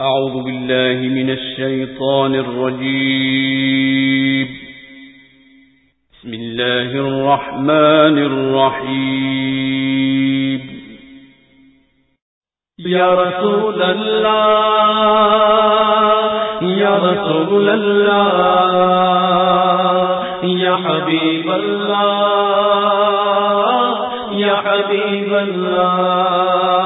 أعوذ بالله من الشيطان الرجيم. بسم الله الرحمن الرحيم. يا رسول الله، يا رسول الله، يا حبيب الله، يا حبيب الله.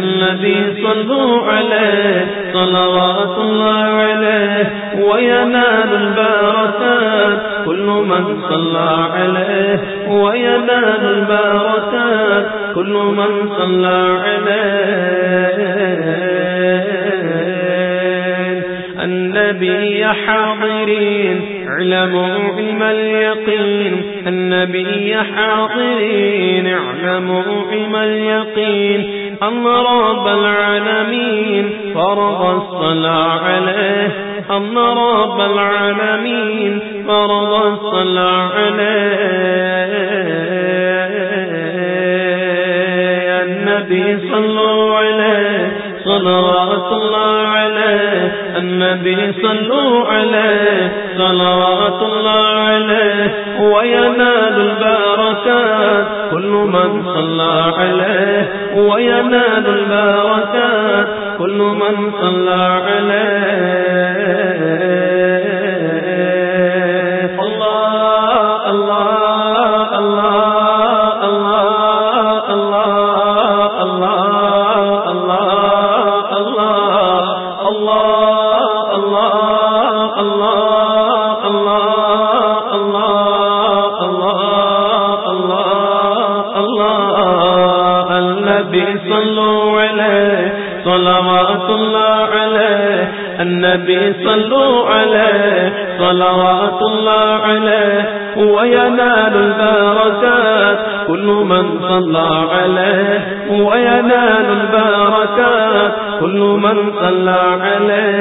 النبي صلوا عليه صلوات الله عليه وينال البركات. كل من صلى عليه وينال البركات. كل من صلى عليه. النبي حاضرين، اعلموا علم اليقين. النبي حاضرين، اعلموا علم اليقين. أن رب العالمين، فرض الصلاة عليه. أن رب العالمين، فرض الصلاة عليه. النبي صلوا عليه، صلوات الله عليه. النبي صلوا عليه، صلوات الله عليه. وينال البركات كل من صلى عليه وينال البركات. كل من صلى عليه. صلوات الله عليه وينال البركات. كل من صلى عليه وينال البركات. كل من صلى عليه.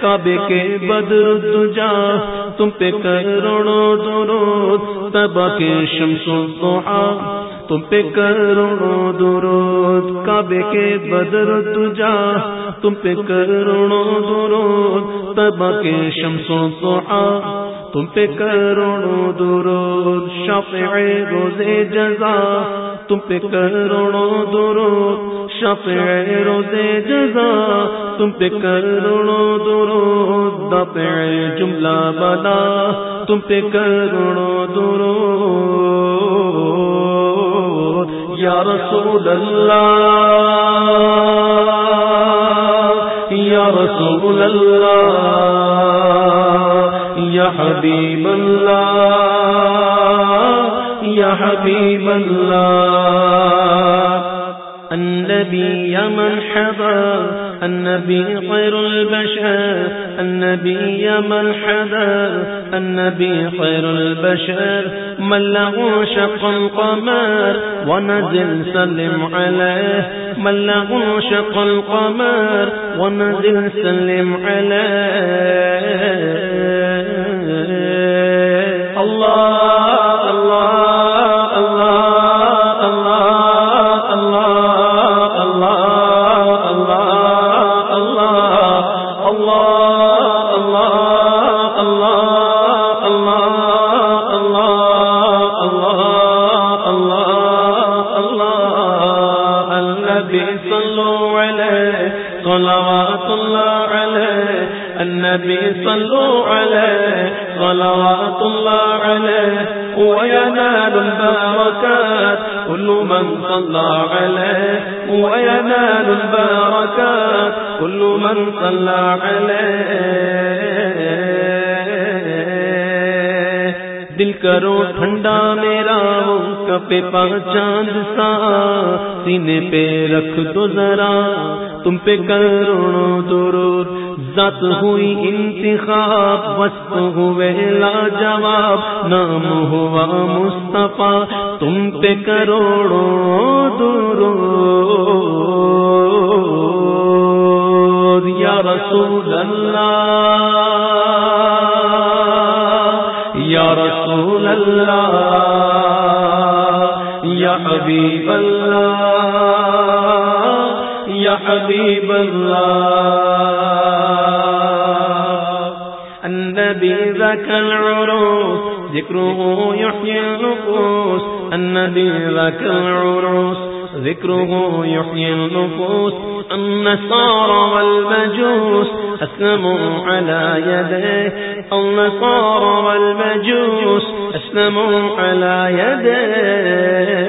کعبے کے بدر دجا تم پہ کروڑوں درود. تبا کے شمس الضحا تم پہ کروڑوں درود، کعبے کے بدر دجا تم پہ کروڑوں درود تبا کے شمس الضحا تم پہ کروڑوں درود، شفع روزے جزا۔ تم پہ کروڑوں درود، شفع روزے جزا۔ تم پہ کروڑوں درود، دفع جملہ بلا۔ تم پہ کروڑوں درود۔ یا رسول اللہ، یا رسول اللہ، یا حبیب اللہ، یا حبیب اللہ۔ النبي من مرحبا النبي خير البشر، النبي من حدا، النبي خير البشر، من له شق القمر، ونزل سلم عليه، من له شق القمر، ونزل سلم عليه. النبي صلوا عليه صلوات الله عليه وينال البركات. كل من صلى عليه وينال البركات. كل من صلى عليه دل کرو ٹھنڈا میرا وہ کپے پا چاند سا. سینے پہ رکھ دو ذرا، تم پہ کروڑوں درود. ذات ہوئی انتخاب، وسط ہوئے لا جواب نام ہوا مصطفیٰ، تم پہ کروڑوں درود۔ یا رسول اللہ، یا رسول اللہ، یا حبیب اللہ، یا حبیب اللہ۔ النبي ذاك العروس. ذكره يحيي النفوس. النبي ذاك العروس. ذكره يحيي النفوس. النصارى والمجوس. أسلموا على يديه. النصارى والمجوس. أسلموا على يديه.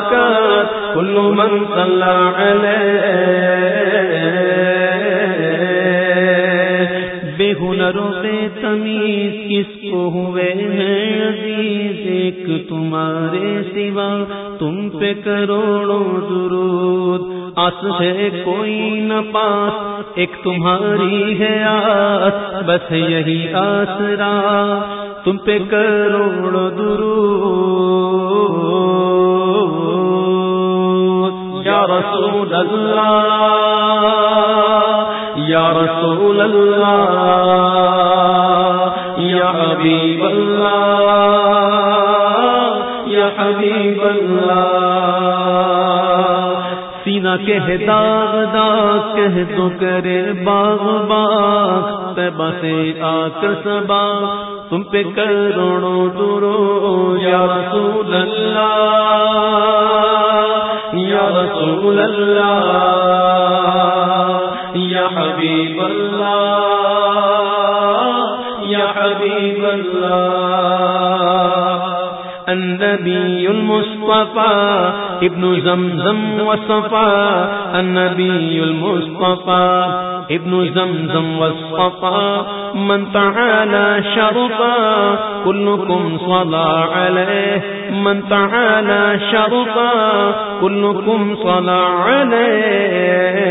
البركات كل من صلى بے ہنروں سے تمیز کس کو ہوئے ہیں عزیز؟ ایک تمہارے سوا تم پہ کروڑوں درود۔ آس ہے کوئی نہ پاس، ایک تمہاری ہے آس، بس یہی آسرا تم پہ کروڑوں درود۔ اللہ، یا رسول اللہ، یا حبیب اللہ، یا حبیب اللہ۔ سینا کہہ داغ داغ کہہ تو کرے باغ باغ۔ تبا سے آک سبا تم پہ کروڑوں درو، یا رسول اللہ۔ رسول اللہ یا حبیب اللہ النبي المصطفى، ابن زمزم وصفا النبي المصطفى، ابن زمزم والصفا من تعالى شرطا كلكم صلى عليه، من تعالى شرطا كلكم صلى عليه.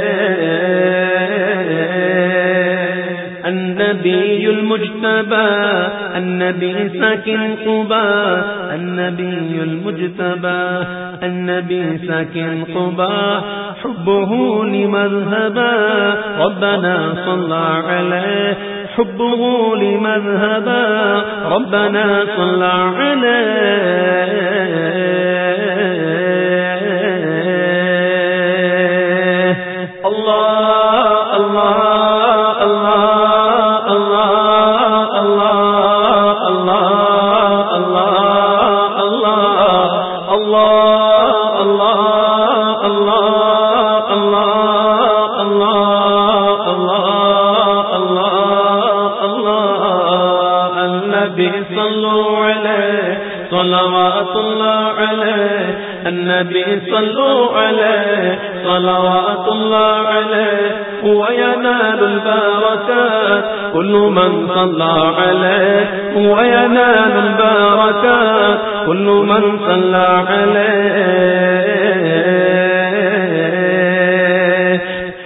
النبي المجتبى، النبي ساكن قبا النبي المجتبى، النبي ساكن قبا حبه لمذهبا، ربنا صلى عليه، حبه لمذهبا، ربنا صلى عليه. صلوات اللہ علیہ، النبی صلو علیہ، صلوات اللہ علیہ وينال البركات كل من صلى عليه وينال البركات كل من صلى عليه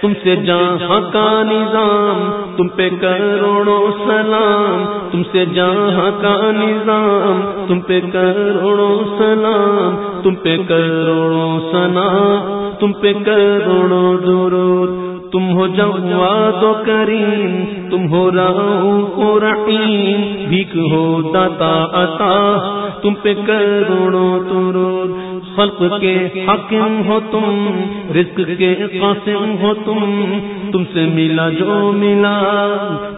تم سے جہاں کا نظام تم پہ کروڑوں سلام تم سے جہاں کا نظام تم پہ کروڑوں سلام تم پہ کروڑوں سلام تم پہ کروڑوں درود تم ہو جواد و کریم تم ہو راؤ رحیم بھیک ہو داتا عطا تم پہ کروڑوں درود خلق کے حاکم ہو تم، رزق کے قاسم ہو تم تم سے ملا جو ملا،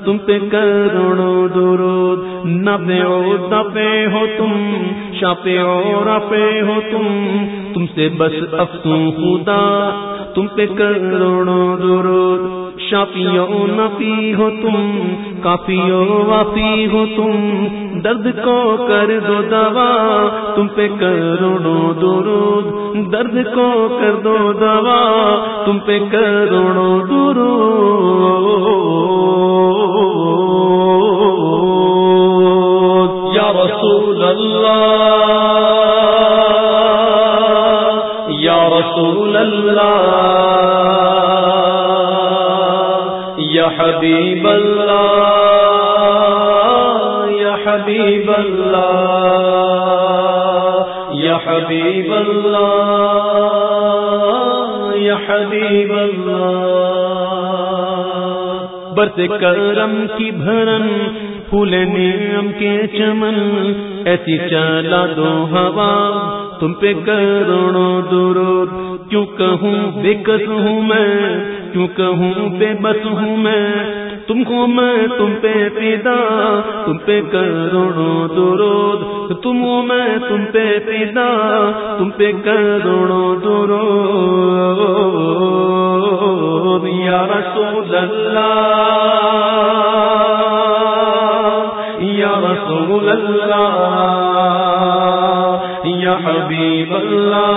تم پہ کروڑوں درود نبے او ہو تم شاپے اور رپے ہو تم تم سے بس افسوں خدا، تم پہ کروڑوں درود، شافیوں نفی ہو تم، کافیوں وافی ہو تم، درد کو کر دو دوا، تم پہ کروڑوں درود، درد کو کر دو دوا، تم پہ کروڑوں درود حبیب اللہ، یا حبیب اللہ، یا حبیب اللہ، یا حبیب اللہ۔ برس کرم کی بھرن پھول نیم کے چمن، ایسی چلا دو ہوا، تم پہ کروڑوں درود، کیوں کہوں بےکس ہوں میں؟ کیوں کہوں بے بس ہوں میں؟ تم کو میں، تم پہ پیدا، تم پہ کروڑوں درود۔ تم ہو میں، تم پہ پیدا، تم پہ کروڑوں درود۔ یا رسول اللہ، یا رسول اللہ، یا حبیب اللہ۔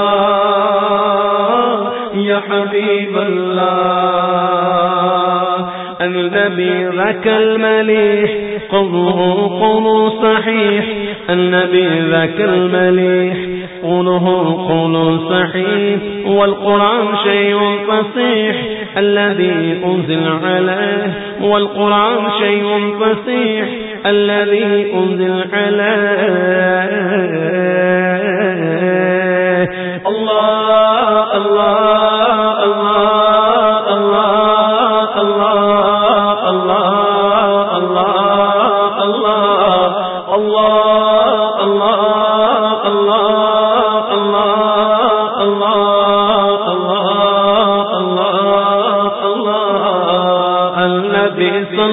النبي ذاك المليح. قوله قول صحيح. النبي ذاك المليح. قوله قول صحيح. والقرآن شيء فصيح. الذي أنزل عليه. والقرآن شيء فصيح. الذي أنزل عليه.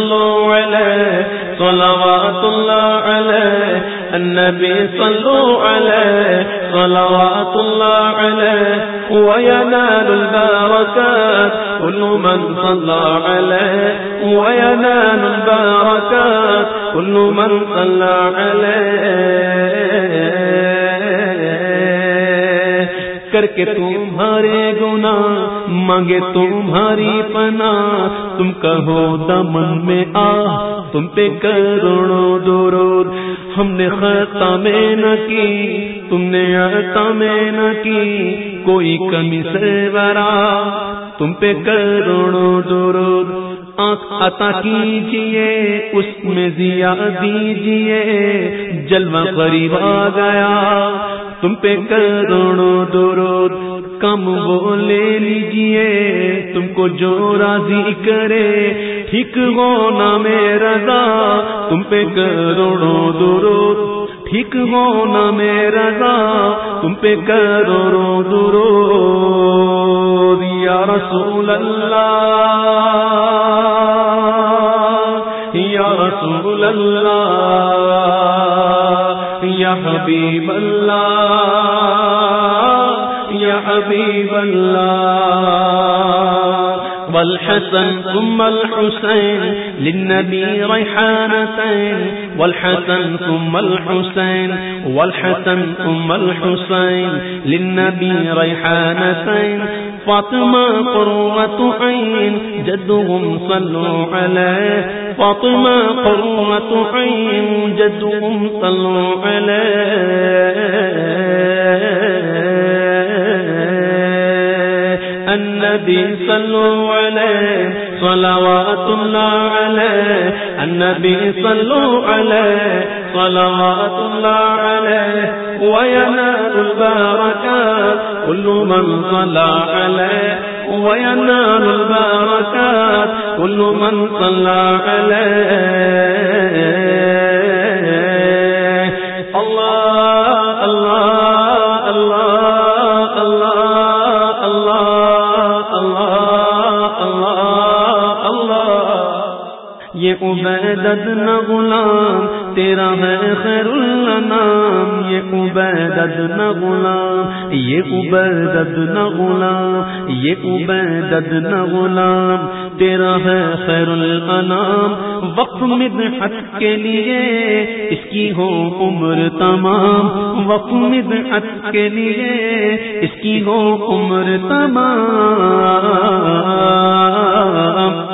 صلوا عليه صلوات الله عليه النبي صلوا عليه صلوات الله عليه وينال البركات كل من صلى عليه وينال البركات كل من صلى عليه کر کے تمہارے گنا مانگے تمہاری پنا تم کہو دمن میں آ، تم پہ کروڑوں درود۔ ہم نے خطا میں نہ کی، تم نے عطا میں نہ کی۔ کوئی کمی سے برا تم پہ کروڑوں درود۔ آنکھ عطا کیجیے، اس میں ضیا دیجیے۔ جلوہ قریب آ گیا تم پہ کروڑوں درود، کم وہ لے لیجیے، تم کو جو راضی کرے، ٹھیک ہو نا میرا تم پہ کروڑوں درود، ٹھیک ہو نا میرا تم پہ کروڑوں درود، یا رسول اللہ، یا رسول اللہ، یا حبیب اللہ۔ حبیب اللہ والحسن ثم الحسين للنبي ريحانتين والحسن ثم الحسين والحسن ثم الحسين للنبي ريحانتين فاطمة قروة عين جدهم صلوا عليه فاطمة قروة عين جدهم صلوا عليه النبي صلوا عليه صلوات الله عليه النبي صلوا عليه صلوات الله عليه وينال البركات كل من صلى عليه وينال البركات كل من صلى عليه الله یہ عبیدت نہ غلام، تیرا ہے خیر النام یہ عبیدت نہ غلام، یہ عبیدت نہ غلام، یہ عبیدت نہ غلام، تیرا ہے خیر الانام، وقت مدحت کے لیے اس کی ہو عمر تمام، وقت مدحت کے لیے اس کی ہو عمر تمام۔